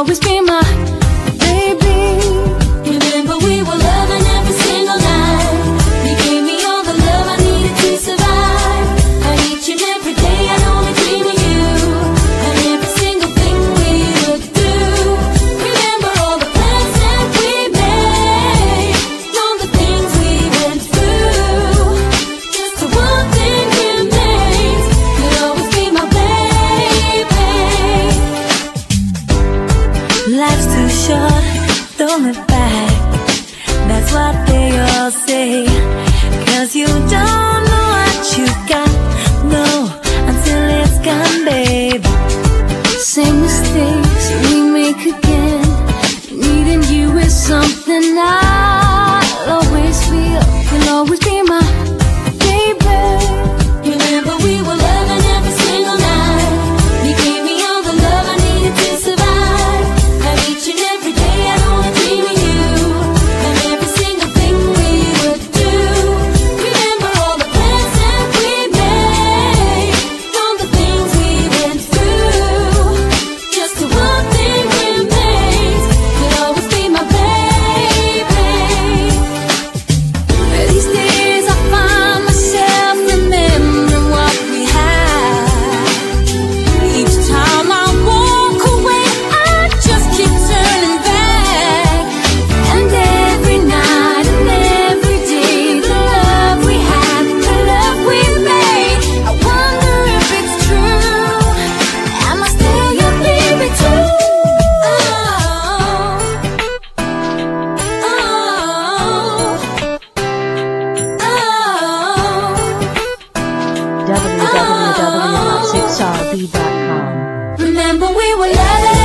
always be my short, throw it back. That's what they all say. Cause you don't know what you got. No, until it's gone, babe. Same mistakes we make again. Needing you is something I SRB.com. Remember we were lovers.